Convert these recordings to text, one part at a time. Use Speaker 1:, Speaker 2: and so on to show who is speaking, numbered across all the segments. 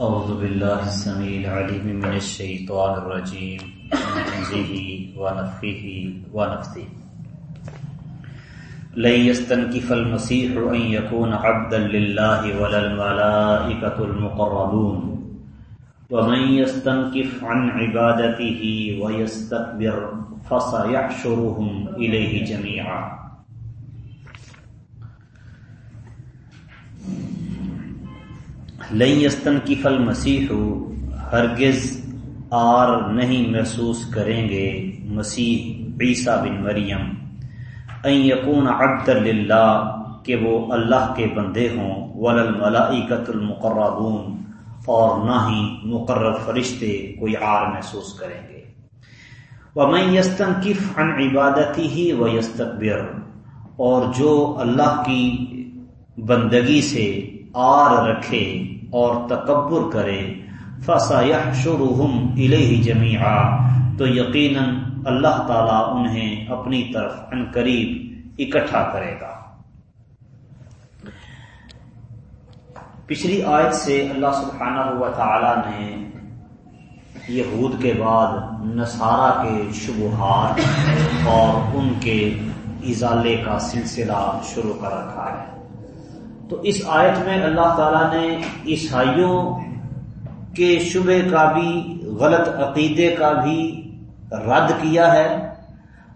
Speaker 1: أعوذ بالله السميع العليم من الشيطان الرجيم من همزه ونفخه ونفثه لن يستنكف المسيح أن يكون عبدا لله ولا الملائكة المقربون. ومن يستنكف عن عبادته ويستكبر فسيحشرهم إليه جميعا لن يستنكف المسيح. ہرگز آر نہیں محسوس کریں گے مسیح عیسیٰ بن مریم. ان یکون عبد للہ، کہ وہ اللہ کے بندے ہوں وللملائکۃ المقربون، اور نہ ہی مقرر فرشتے کوئی آر محسوس کریں گے. ومن یستنکف عن عبادتی ہی و یستکبر اور جو اللہ کی بندگی سے آر رکھے اور تکبر کرے فسا شرحم الہ جمیعا تو یقیناً اللہ تعالی انہیں اپنی طرف ان قریب اکٹھا کرے گا۔ پچھلی آیت سے اللہ سبحانہ ہوا تعالی نے یہود کے بعد نصارہ کے شبہات اور ان کے ازالے کا سلسلہ شروع کر رکھا ہے۔ تو اس آیت میں اللہ تعالیٰ نے عیسائیوں کے شبے کا بھی، غلط عقیدے کا بھی رد کیا ہے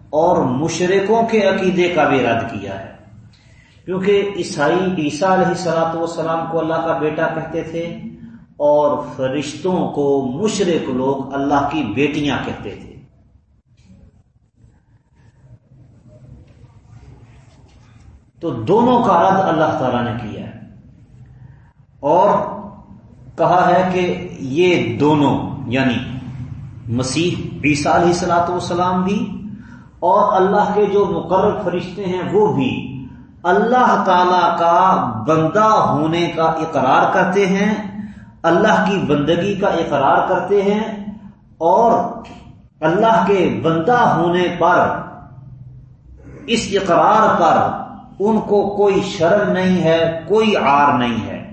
Speaker 1: اور مشرقوں کے عقیدے کا بھی رد کیا ہے۔ کیونکہ عیسائی عیسیٰ علیہ سلاۃ والسلام کو اللہ کا بیٹا کہتے تھے اور فرشتوں کو مشرق لوگ اللہ کی بیٹیاں کہتے تھے۔ تو دونوں کا رد اللہ تعالی نے کیا ہے۔ اور کہا ہے کہ یہ دونوں یعنی مسیح عیسیٰ علیہ سلاۃ والسلام بھی اور اللہ کے جو مقرر فرشتے ہیں وہ بھی اللہ تعالی کا بندہ ہونے کا اقرار کرتے ہیں، اللہ کی بندگی کا اقرار کرتے ہیں اور اللہ کے بندہ ہونے پر، اس اقرار پر ان کو کوئی شرم نہیں ہے، کوئی آر نہیں ہے۔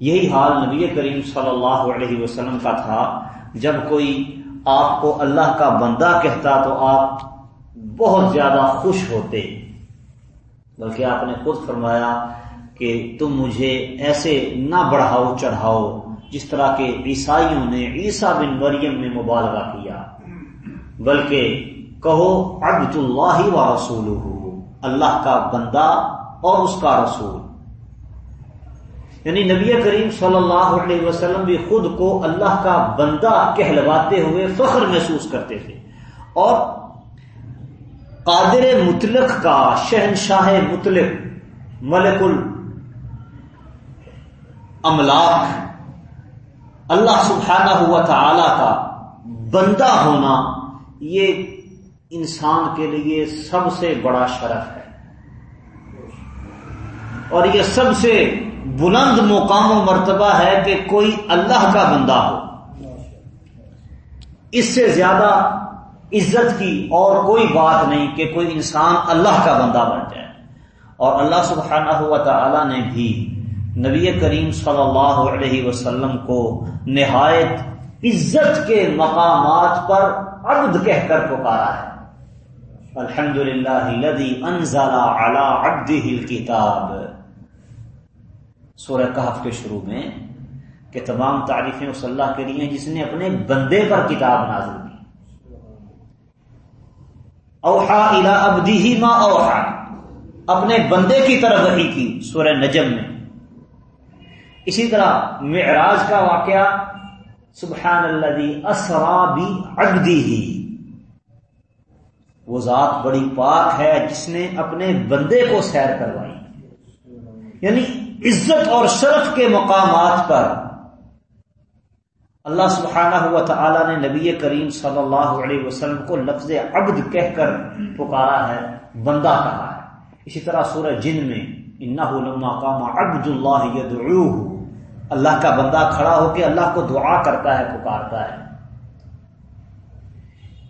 Speaker 1: یہی حال نبی کریم صلی اللہ علیہ وسلم کا تھا۔ جب کوئی آپ کو اللہ کا بندہ کہتا تو آپ بہت زیادہ خوش ہوتے۔ بلکہ آپ نے خود فرمایا کہ تم مجھے ایسے نہ بڑھاؤ، چڑھاؤ، جس طرح کے عیسائیوں نے عیسیٰ بن مریم میں مبالغہ کیا۔ بلکہ کہو عبد اللہ و رسول اللہ کا بندہ اور اس کا رسول۔ یعنی نبی کریم صلی اللہ علیہ وسلم بھی خود کو اللہ کا بندہ کہلواتے ہوئے فخر محسوس کرتے تھے۔ اور قادر مطلق کا شہنشاہ مطلق ملک املاک اللہ سبحانہ ہوا تعالی کا بندہ ہونا یہ انسان کے لیے سب سے بڑا شرف ہے۔ اور یہ سب سے بلند مقام و مرتبہ ہے کہ کوئی اللہ کا بندہ ہو۔ اس سے زیادہ عزت کی اور کوئی بات نہیں کہ کوئی انسان اللہ کا بندہ بن جائے۔ اور اللہ سبحانہ ہوا تعالی نے بھی نبی کریم صلی اللہ علیہ وسلم کو نہایت عزت کے مقامات پر عبد کہہ کر پکارا ہے۔ الحمد للہ انزلہ الكتاب۔ سورہ کہف کے شروع میں کہ تمام تعریفیں اس اللہ کے لیے جس نے اپنے بندے پر کتاب نازل کی۔ اوہا الا ابدی ما اوہا اپنے بندے کی طرف وحی کی سورہ نجم میں۔ اسی طرح معراج کا واقعہ، سبحان اللہ اسرا بھی ابدی ہی وہ ذات بڑی پاک ہے، جس نے اپنے بندے کو سیر کروائی۔ یعنی عزت اور شرف کے مقامات پر اللہ سبحانہ ہوا تعالی نے نبی کریم صلی اللہ علیہ وسلم کو لفظ عبد کہہ کر پکارا ہے، بندہ کہا ہے۔ اسی طرح سورہ جن میں لما قام عبد اللہ اللہ کا بندہ کھڑا ہو کے اللہ کو دعا کرتا ہے، پکارتا ہے۔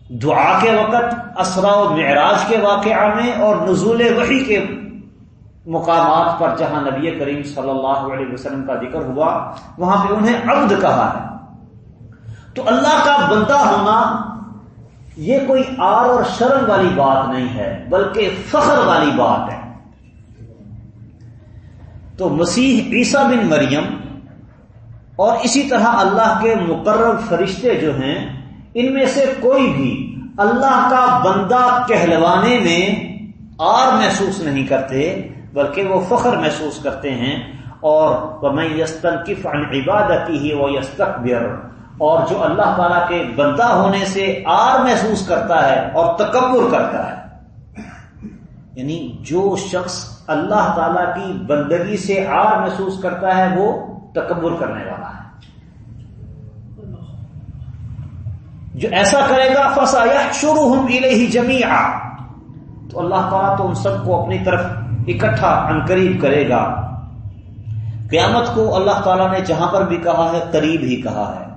Speaker 1: دعا کے وقت اسرا و معراج کے واقعہ میں اور نزول وحی کے مقامات پر جہاں نبی کریم صلی اللہ علیہ وسلم کا ذکر ہوا، وہاں پہ انہیں عبد کہا ہے۔ تو اللہ کا بندہ ہونا یہ کوئی آر اور شرم والی بات نہیں ہے، بلکہ فخر والی بات ہے۔ تو مسیح عیسیٰ بن مریم اور اسی طرح اللہ کے مقرر فرشتے جو ہیں ان میں سے کوئی بھی اللہ کا بندہ کہلوانے میں آر محسوس نہیں کرتے، بلکہ وہ فخر محسوس کرتے ہیں، اور میں یستن کف عن عبادتی ہی وہ یستقبر اور جو اللہ تعالی کے بندہ ہونے سے آر محسوس کرتا ہے اور تکبر کرتا ہے۔ یعنی جو شخص اللہ تعالی کی بندگی سے آر محسوس کرتا ہے، وہ تکبر کرنے والا ہے۔ جو ایسا کرے گا فسا شروع ہوں ہی جمی تو اللہ تعالیٰ تو ان سب کو اپنی طرف اکٹھا انقریب کرے گا۔ قیامت کو اللہ تعالیٰ نے جہاں پر بھی کہا ہے، قریب ہی کہا ہے۔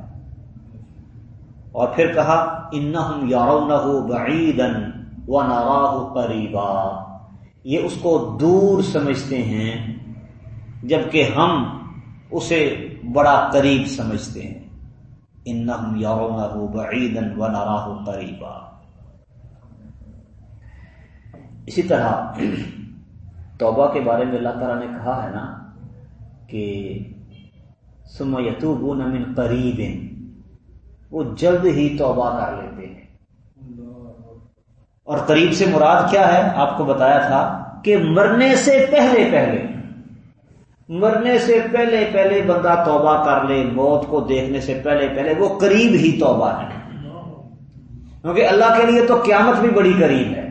Speaker 1: اور پھر کہا ان یارو نہ ہو بعیدن و ناراہ قریبا یہ اس کو دور سمجھتے ہیں، جبکہ ہم اسے بڑا قریب سمجھتے ہیں۔ ان یارو نہ ہو قریبا اسی طرح توبہ کے بارے میں اللہ تعالیٰ نے کہا ہے نا کہ سم یتوب من قریب. وہ جلد ہی توبہ کر لیتے ہیں. اور قریب سے مراد کیا ہے؟ آپ کو بتایا تھا کہ مرنے سے پہلے پہلے. مرنے سے پہلے پہلے بندہ توبہ کر لے، موت کو دیکھنے سے پہلے پہلے، وہ قریب ہی توبہ ہے۔ کیونکہ اللہ کے لیے تو قیامت بھی بڑی قریب ہے۔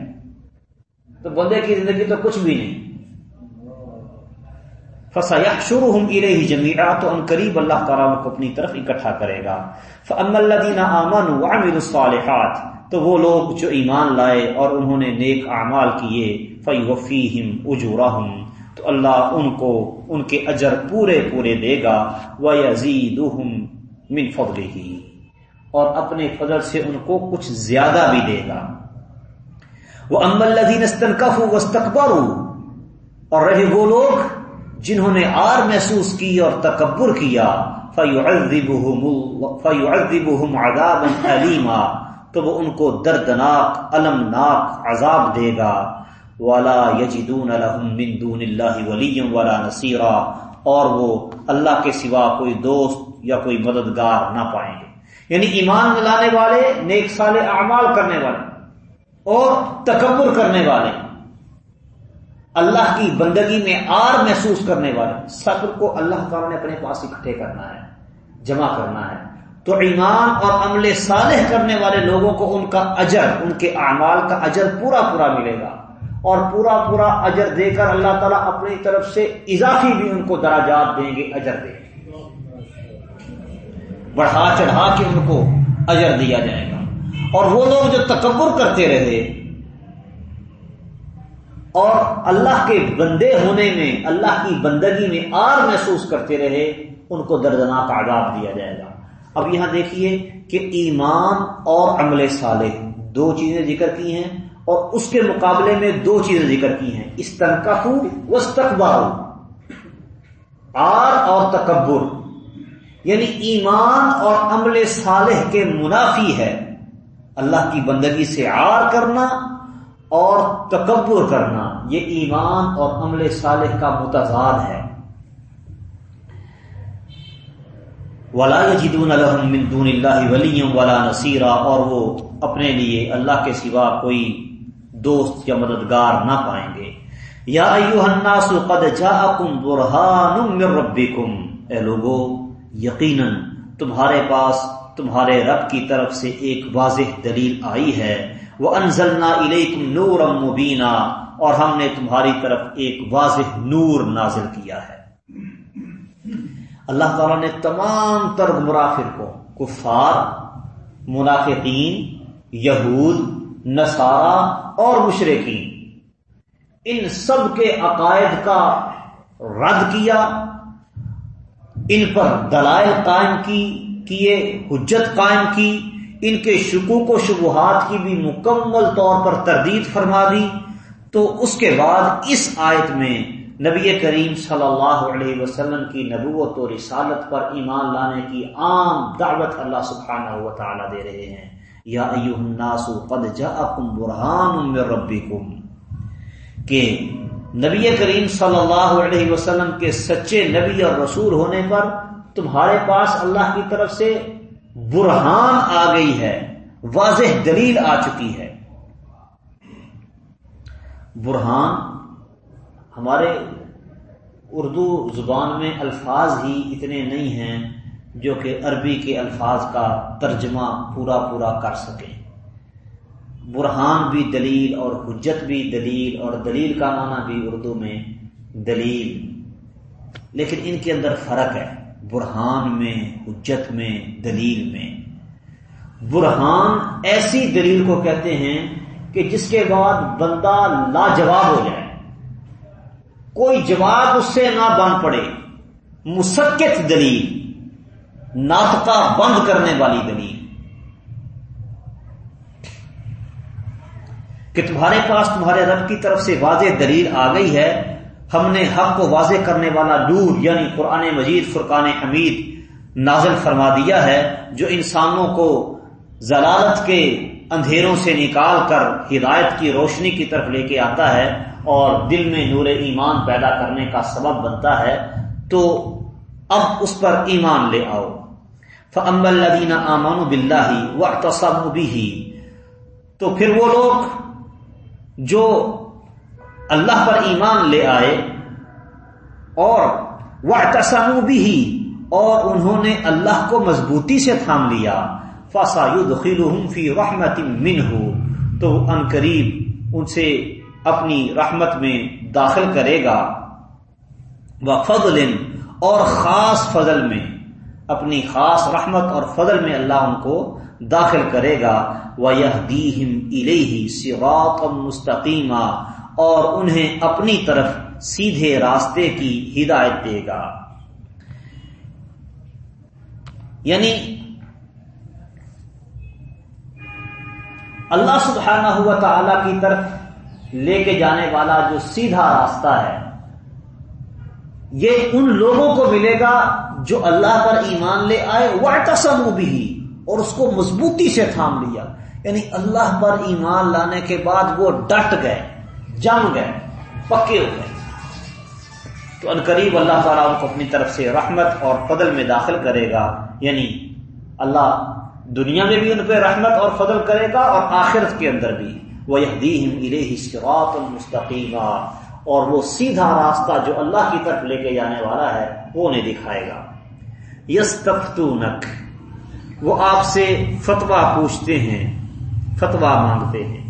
Speaker 1: تو بندے کی زندگی تو کچھ بھی نہیں۔ فسا شروع ہوں گی رہی جمیرا تو ان قریب اللہ تعالیٰ کو اپنی طرف اکٹھا کرے گا۔ فم اللہ امن الصالحات، تو وہ لوگ جو ایمان لائے اور انہوں نے نیک اعمال کیے فی وفی ہم تو اللہ ان کو ان کے اجر پورے پورے دے گا وہ یزید من فضل ہی اور اپنے فضل سے ان کو کچھ زیادہ بھی دے گا۔ وہ ام الدین استنکف وسطبر اور رہے وہ لوگ جنہوں نے آر محسوس کی اور تکبر کیا۔ فَيُعَذِّبُهُمْ عَذَابًا عَلِيمًا تو وہ ان کو دردناک المناک عذاب دے گا۔ وَلَا يَجِدُونَ لَهُم مِّن دُونِ اللَّهِ وَلِيًّا وَلَا نَصِيرًا اور وہ اللہ کے سوا کوئی دوست یا کوئی مددگار نہ پائیں گے۔ یعنی ایمان ملانے والے، نیک سال اعمال کرنے والے اور تکبر کرنے والے، اللہ کی بندگی میں آر محسوس کرنے والے، صبر کو اللہ تعالیٰ نے اپنے پاس اکٹھے کرنا ہے، جمع کرنا ہے۔ تو ایمان اور عمل صالح کرنے والے لوگوں کو ان کا اجر، ان کے اعمال کا اجر پورا پورا ملے گا۔ اور پورا پورا اجر دے کر اللہ تعالیٰ اپنی طرف سے اضافی بھی ان کو دراجات دیں گے، اجر دیں گے۔ بڑھا چڑھا کے ان کو اجر دیا جائے گا۔ اور وہ لوگ جو تکبر کرتے رہے، اور اللہ کے بندے ہونے میں، اللہ کی بندگی میں آر محسوس کرتے رہے، ان کو دردناک عذاب دیا جائے گا۔ اب یہاں دیکھیے کہ ایمان اور عمل صالح دو چیزیں ذکر کی ہیں۔ اور اس کے مقابلے میں دو چیزیں ذکر کی ہیں۔ استنکف وسطبار آر اور تکبر۔ یعنی ایمان اور عمل صالح کے منافی ہے۔ اللہ کی بندگی سے آر کرنا اور تکبر کرنا، یہ ایمان اور عمل صالح کا متضاد ہے۔ ولا جدون من دون اللہ ولی ولا نصیرہ اور وہ اپنے لیے اللہ کے سوا کوئی دوست یا مددگار نہ پائیں گے۔ یا ایوہ الناس قد جاءکم برہان من ربکم۔ اے لوگو، یقینا تمہارے پاس تمہارے رب کی طرف سے ایک واضح دلیل آئی ہے۔ وہ انزلنا الیکم نور مبینہ اور ہم نے تمہاری طرف ایک واضح نور نازل کیا ہے۔ اللہ تعالیٰ نے تمام تر مرافر کو، کفار، منافقین، یہود نصارہ اور مشرقین ان سب کے عقائد کا رد کیا، ان پر دلائل قائم کی، کیے، حجت قائم کی، ان کے شکوک و شبہات کی بھی مکمل طور پر تردید فرما دی۔ تو اس کے بعد اس آیت میں نبی کریم صلی اللہ علیہ وسلم کی نبوت و رسالت پر ایمان لانے کی عام دعوت اللہ سبحانہ و تعالی دے رہے ہیں۔ یا ایوہ الناس قد جاءکم برہان من ربکم کہ نبی کریم صلی اللہ علیہ وسلم کے سچے نبی اور رسول ہونے پر تمہارے پاس اللہ کی طرف سے برہان آ گئی ہے، واضح دلیل آ چکی ہے۔ برہان ہمارے اردو زبان میں الفاظ ہی اتنے نہیں ہیں۔ جو کہ عربی کے الفاظ کا ترجمہ پورا پورا کر سکیں برہان بھی دلیل اور حجت بھی دلیل اور دلیل کا معنی بھی اردو میں دلیل۔ لیکن ان کے اندر فرق ہے، برہان میں، حجت میں، دلیل میں۔ برہان ایسی دلیل کو کہتے ہیں کہ جس کے بعد بندہ لاجواب ہو جائے۔ کوئی جواب اس سے نہ بن پڑے، مسکت دلیل۔ ناطقہ بند کرنے والی دلیل۔ کہ تمہارے پاس تمہارے رب کی طرف سے واضح دلیل آ گئی ہے، ہم نے حق کو واضح کرنے والا نور یعنی قرآن مجید، فرقان حمید نازل فرما دیا ہے، جو انسانوں کو ضلالت کے اندھیروں سے نکال کر ہدایت کی روشنی کی طرف لے کے آتا ہے اور دل میں نور ایمان پیدا کرنے کا سبب بنتا ہے، تو اب اس پر ایمان لے آؤ۔ فم الدینہ امان بلّہ و بھی تو پھر وہ لوگ جو اللہ پر ایمان لے آئے اور وہ تصم بھی اور انہوں نے اللہ کو مضبوطی سے تھام لیا فاسا فی رحمت من ہو تو ان قریب ان سے اپنی رحمت میں داخل کرے گا وہ فضل اور خاص فضل میں اپنی خاص رحمت اور فضل میں اللہ ان کو داخل کرے گا۔ وہ یہ سوات مستقیمہ اور انہیں اپنی طرف سیدھے راستے کی ہدایت دے گا۔ یعنی اللہ سبحانہ ہوا تعالی کی طرف لے کے جانے والا جو سیدھا راستہ ہے یہ ان لوگوں کو ملے گا جو اللہ پر ایمان لے آئے وہ بھی اور اس کو مضبوطی سے تھام لیا۔ یعنی اللہ پر ایمان لانے کے بعد وہ ڈٹ گئے جم گئے، پکے ہو گئے۔ تو ان قریب اللہ تعالیٰ ان کو اپنی طرف سے رحمت اور فضل میں داخل کرے گا۔ یعنی اللہ دنیا میں بھی ان پہ رحمت اور فضل کرے گا اور آخرت کے اندر بھی۔ وہ یہ مستقیمہ اور وہ سیدھا راستہ جو اللہ کی طرف لے کے جانے والا ہے، وہ انہیں دکھائے گا۔ یس وہ آپ سے فتوا پوچھتے ہیں فتوا مانگتے ہیں۔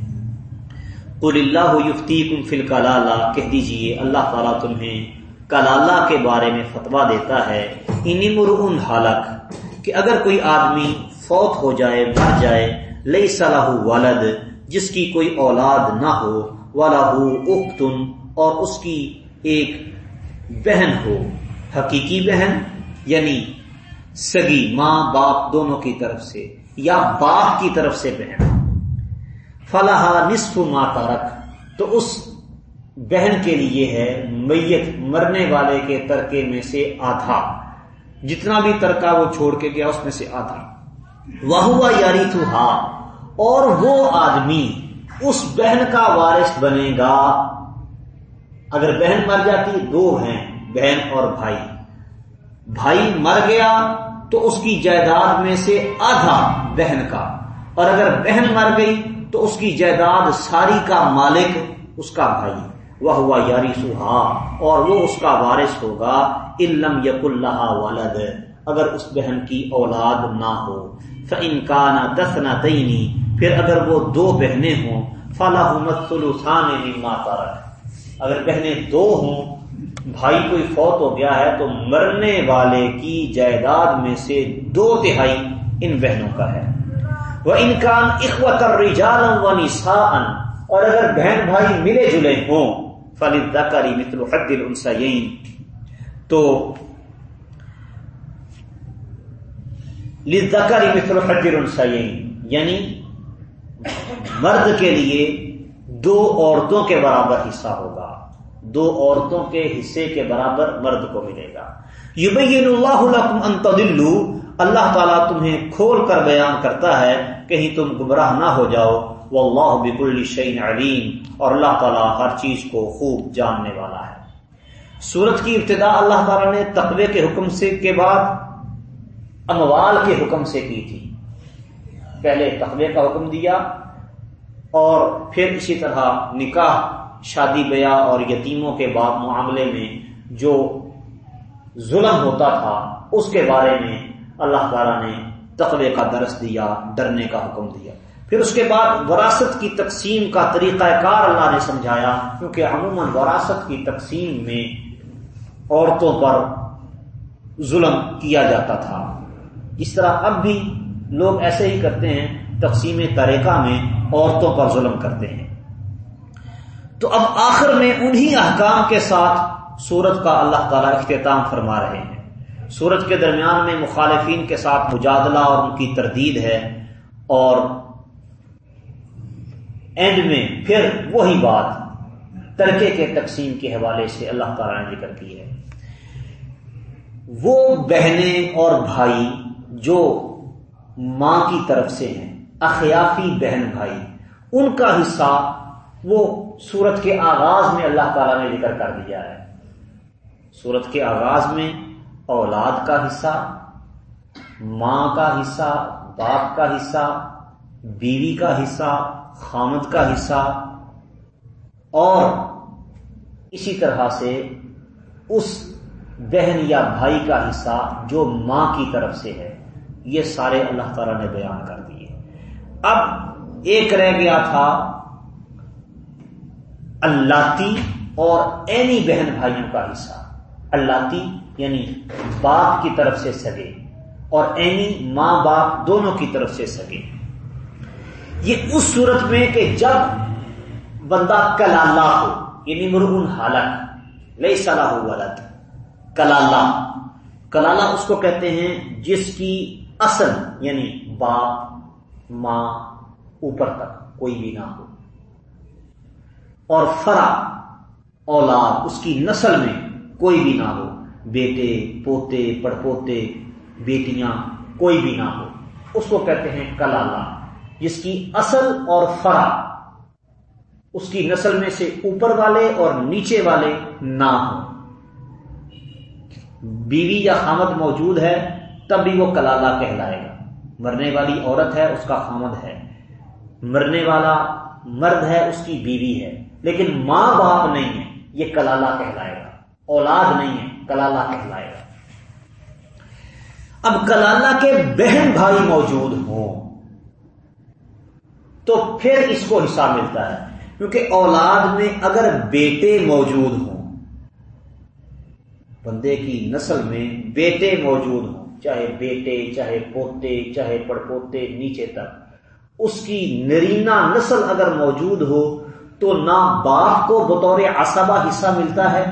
Speaker 1: قل اللہ یفتی کم فل کلالہ کہہ دیجیے، اللہ تعالیٰ تمہیں کلالہ کے بارے میں فتوا دیتا ہے۔ ان حالک کہ اگر کوئی آدمی فوت ہو جائے، مر جائے لئی صلاح والد جس کی کوئی اولاد نہ ہو والا اختن اور اس کی ایک بہن ہو۔ حقیقی بہن یعنی سگی ماں، باپ دونوں کی طرف سے یا باپ کی طرف سے بہن۔ فلاح نصف ماں تارک تو اس بہن کے لیے ہے میت مرنے والے کے ترکے میں سے آدھا۔ جتنا بھی ترکا وہ چھوڑ کے گیا اس میں سے آدھا۔ وہ ہوا یاری اور وہ آدمی اس بہن کا وارث بنے گا۔ اگر بہن مر جاتی، دو ہیں، بہن اور بھائی۔ بھائی مر گیا تو اس کی جائیداد میں سے آدھا بہن کا۔ اور اگر بہن مر گئی تو اس کی جائیداد ساری کا مالک اس کا بھائی۔ وہ ہوا یاری سہا اور وہ اس کا وارث ہوگا۔ علم یق اللہ والد اگر اس بہن کی اولاد نہ ہو۔ فن کا نہ دس نہ دینی پھر اگر وہ دو بہنیں ہوں فلاح ماتا رکھ اگر بہنیں دو ہوں، بھائی کوئی فوت ہو گیا ہے تو مرنے والے کی جائیداد میں سے دو تہائی ان بہنوں کا ہے۔ وہ انکان اخوت الرجال و نساء اور اگر بہن بھائی ملے جلے ہوں فلد دکری متر حد الانسین تو لکری مثل حجر السین یعنی مرد کے لیے دو عورتوں کے برابر حصہ ہوگا۔ دو عورتوں کے حصے کے برابر مرد کو ملے گا۔ یبین اللہ لکم ان تضلوا اللہ تعالیٰ تمہیں کھول کر بیان کرتا ہے، کہیں تم گمراہ نہ ہو جاؤ۔ واللہ بكل شيء علیم۔ اور اللہ تعالیٰ ہر چیز کو خوب جاننے والا ہے۔ سورت کی ابتدا اللہ تعالیٰ نے تقوی کے حکم سے کے بعد اموال کے حکم سے کی تھی۔ پہلے تقوی کا حکم دیا اور پھر اسی طرح نکاح، شادی بیاہ اور یتیموں کے بعد معاملے میں جو ظلم ہوتا تھا، اس کے بارے میں اللہ تعالیٰ نے تقوی کا درس دیا، ڈرنے کا حکم دیا۔ پھر اس کے بعد وراثت کی تقسیم کا طریقہ کار اللہ نے سمجھایا، کیونکہ عموماً وراثت کی تقسیم میں عورتوں پر ظلم کیا جاتا تھا۔ اس طرح اب بھی لوگ ایسے ہی کرتے ہیں، تقسیم طریقہ میں عورتوں پر ظلم کرتے ہیں۔ تو اب آخر میں انہی احکام کے ساتھ سورت کا اللہ تعالی اختتام فرما رہے ہیں۔ سورت کے درمیان میں مخالفین کے ساتھ مجادلہ اور ان کی تردید ہے اور اینڈ میں پھر وہی بات ترکے کے تقسیم کے حوالے سے اللہ تعالیٰ نے ذکر کی ہے۔ وہ بہنیں اور بھائی جو ماں کی طرف سے ہیں اخیافی بہن بھائی، ان کا حصہ وہ سورت کے آغاز میں اللہ تعالیٰ نے ذکر کر دیا ہے۔ سورت کے آغاز میں اولاد کا حصہ، ماں کا حصہ، باپ کا حصہ، بیوی کا حصہ، خامد کا حصہ، اور اسی طرح سے اس بہن یا بھائی کا حصہ جو ماں کی طرف سے ہے، یہ سارے اللہ تعالی نے بیان کر دیے۔ اب ایک رہ گیا تھا اللہ اور اینی بہن بھائیوں کا حصہ۔ اللہ یعنی باپ کی طرف سے سگے اور اینی ماں باپ دونوں کی طرف سے سگے۔ یہ اس صورت میں کہ جب بندہ کلالہ ہو یعنی مرغن حالت لئی صلاح ولد کلالہ کلالہ اس کو کہتے ہیں جس کی اصل یعنی باپ ماں اوپر تک کوئی بھی نہ ہو۔ اور فرا اولاد اس کی نسل میں کوئی بھی نہ ہو۔ بیٹے، پوتے، پڑپوتے، بیٹیاں کوئی بھی نہ ہو۔ اس کو کہتے ہیں کلالہ، جس کی اصل اور فرا اس کی نسل میں سے اوپر والے اور نیچے والے نہ ہوں۔ بیوی یا خامد موجود ہے، تب بھی وہ کلالہ کہلائے گا۔ مرنے والی عورت ہے، اس کا خامد ہے۔ مرنے والا مرد ہے، اس کی بیوی ہے۔ لیکن ماں باپ نہیں ہے، یہ کلالہ کہلائے گا۔ اولاد نہیں ہے، کلالہ کہلائے گا۔ اب کلالہ کے بہن بھائی موجود ہوں، تو پھر اس کو حصہ ملتا ہے۔ کیونکہ اولاد میں اگر بیٹے موجود ہوں، بندے کی نسل میں بیٹے موجود ہوں چاہے بیٹے، چاہے پوتے، چاہے پڑپوتے، نیچے تک۔ اس کی نرینا نسل اگر موجود ہو تو نہ باپ کو بطور عصبہ حصہ ملتا ہے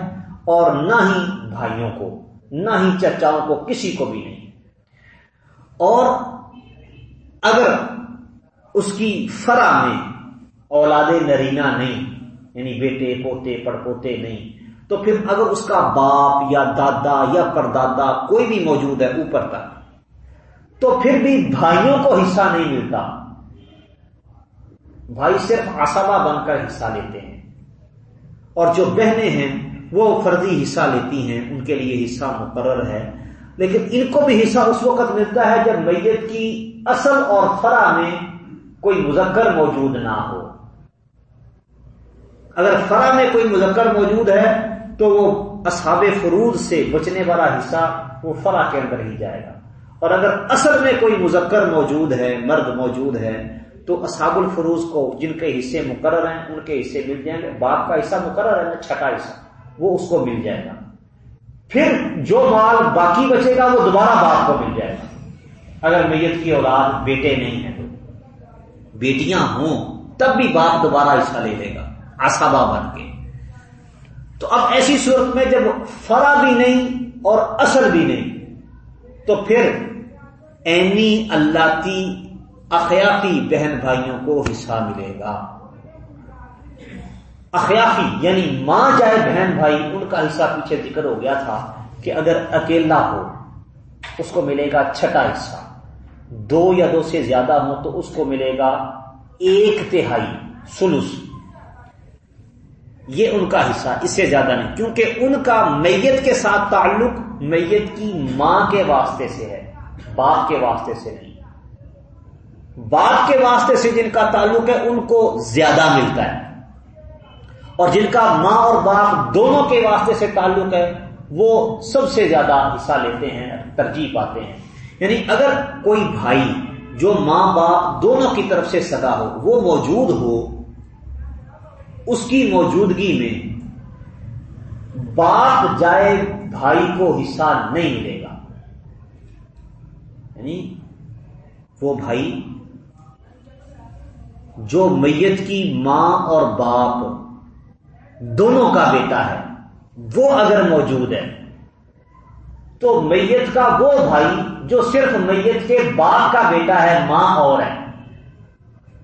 Speaker 1: اور نہ ہی بھائیوں کو، نہ ہی چچاؤں کو، کسی کو بھی نہیں۔ اور اگر اس کی فرا میں اولاد نرینا نہیں یعنی بیٹے، پوتے، پڑپوتے نہیں تو پھر اگر اس کا باپ یا دادا یا پردادا کوئی بھی موجود ہے اوپر تک، تو پھر بھی بھائیوں کو حصہ نہیں ملتا۔ بھائی صرف آسابا بن کر حصہ لیتے ہیں۔ اور جو بہنیں ہیں، وہ فردی حصہ لیتی ہیں، ان کے لیے حصہ مقرر ہے۔ لیکن ان کو بھی حصہ اس وقت ملتا ہے جب میت کی اصل اور فرا میں کوئی مذکر موجود نہ ہو۔ اگر فرا میں کوئی مذکر موجود ہے تو وہ اصحاب فروض سے بچنے والا حصہ وہ فرا کے اندر ہی جائے گا۔ اور اگر اصل میں کوئی مذکر موجود ہے، مرد موجود ہے، تو اصحاب الفروز کو جن کے حصے مقرر ہیں، ان کے حصے مل جائیں گے۔ باپ کا حصہ مقرر ہے نا چھٹا حصہ، وہ اس کو مل جائے گا۔ پھر جو مال باقی بچے گا، وہ دوبارہ باپ کو مل جائے گا۔ اگر میت کی اولاد بیٹے نہیں ہیں تو بیٹیاں ہوں، تب بھی باپ دوبارہ حصہ لے لے گا آسابا بن کے۔ تو اب ایسی صورت میں جب فرا بھی نہیں اور اصل بھی نہیں، تو پھر اینی اللہ کی اخیاتی بہن بھائیوں کو حصہ ملے گا۔ اخیافی یعنی ماں جائے بہن بھائی، ان کا حصہ پیچھے ذکر ہو گیا تھا کہ اگر اکیلا ہو، اس کو ملے گا چھٹا حصہ۔ دو یا دو سے زیادہ ہو تو اس کو ملے گا ایک تہائی، سلس۔ یہ ان کا حصہ، اس سے زیادہ نہیں۔ کیونکہ ان کا میت کے ساتھ تعلق میت کی ماں کے واسطے سے ہے، باپ کے واسطے سے نہیں۔ باپ کے واسطے سے جن کا تعلق ہے، ان کو زیادہ ملتا ہے۔ اور جن کا ماں اور باپ دونوں کے واسطے سے تعلق ہے، وہ سب سے زیادہ حصہ لیتے ہیں، ترجیح پاتے ہیں۔ یعنی اگر کوئی بھائی جو ماں باپ دونوں کی طرف سے سگا ہو، وہ موجود ہو اس کی موجودگی میں باپ جائے بھائی کو حصہ نہیں ملے گا۔ یعنی وہ بھائی جو میت کی ماں اور باپ دونوں کا بیٹا ہے، وہ اگر موجود ہے، تو میت کا وہ بھائی جو صرف میت کے باپ کا بیٹا ہے، ماں اور ہے،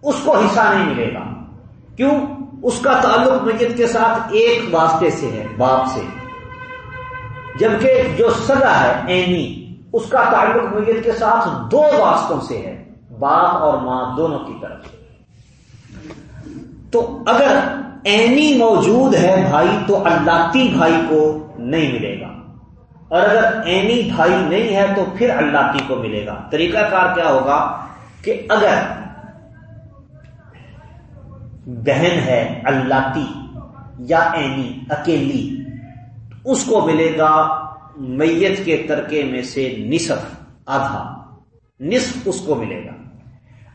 Speaker 1: اس کو حصہ نہیں ملے گا۔ کیوں؟ اس کا تعلق میت کے ساتھ ایک واسطے سے ہے، باپ سے۔ جبکہ جو سزا ہے، اینی، اس کا تعلق میت کے ساتھ دو واسطوں سے ہے، باپ اور ماں دونوں کی طرف سے۔ تو اگر اینی موجود ہے بھائی، تو اللہ بھائی کو نہیں ملے گا۔ اور اگر اینی بھائی نہیں ہے، تو پھر اللہ کو ملے گا۔ طریقہ کار کیا ہوگا کہ اگر بہن ہے اللہ یا اینی، اکیلی اس کو ملے گا میت کے ترکے میں سے نصف، آدھا۔ نصف اس کو ملے گا۔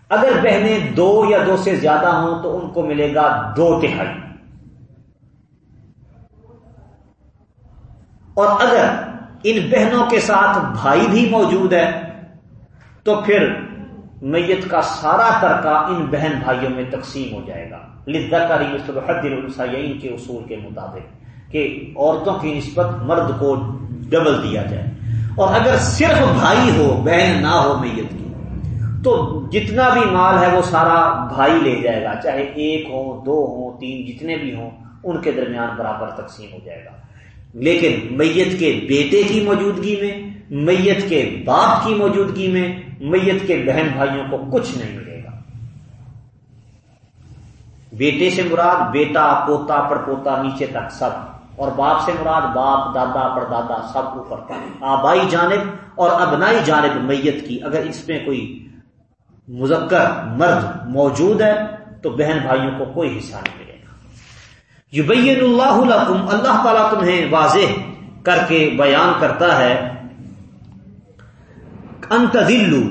Speaker 1: اگر بہنیں دو یا دو سے زیادہ ہوں تو ان کو ملے گا دو تہائی۔ اور اگر ان بہنوں کے ساتھ بھائی بھی موجود ہے تو پھر میت کا سارا ترکہ ان بہن بھائیوں میں تقسیم ہو جائے گا۔ لدہ کا حد کے اصول کے مطابق کہ عورتوں کی نسبت مرد کو ڈبل دیا جائے۔ اور اگر صرف بھائی ہو، بہن نہ ہو میت کی، تو جتنا بھی مال ہے وہ سارا بھائی لے جائے گا۔ چاہے ایک ہو دو ہوں، تین جتنے بھی ہوں، ان کے درمیان برابر تقسیم ہو جائے گا۔ لیکن میت کے بیٹے کی موجودگی میں میت کے باپ کی موجودگی میں میت کے بہن بھائیوں کو کچھ نہیں ملے گا۔ بیٹے سے مراد بیٹا، پوتا پر پوتا، نیچے تک سب۔ اور باپ سے مراد باپ، دادا پر دادا، سب اوپر تک۔ آبائی جانب اور ابنائی جانب میت کی اگر اس میں کوئی مذکر مرد موجود ہے تو بہن بھائیوں کو کوئی حصہ نہیں ملے گا۔ یبین اللہ لکم، اللہ تعالیٰ تمہیں واضح کر کے بیان کرتا ہے انتظلو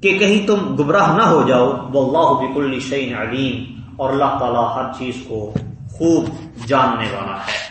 Speaker 1: کہ کہیں تم گمراہ نہ ہو جاؤ وہ اللہ بک الشعین علیم اور اللہ تعالیٰ ہر چیز کو خوب جاننے والا ہے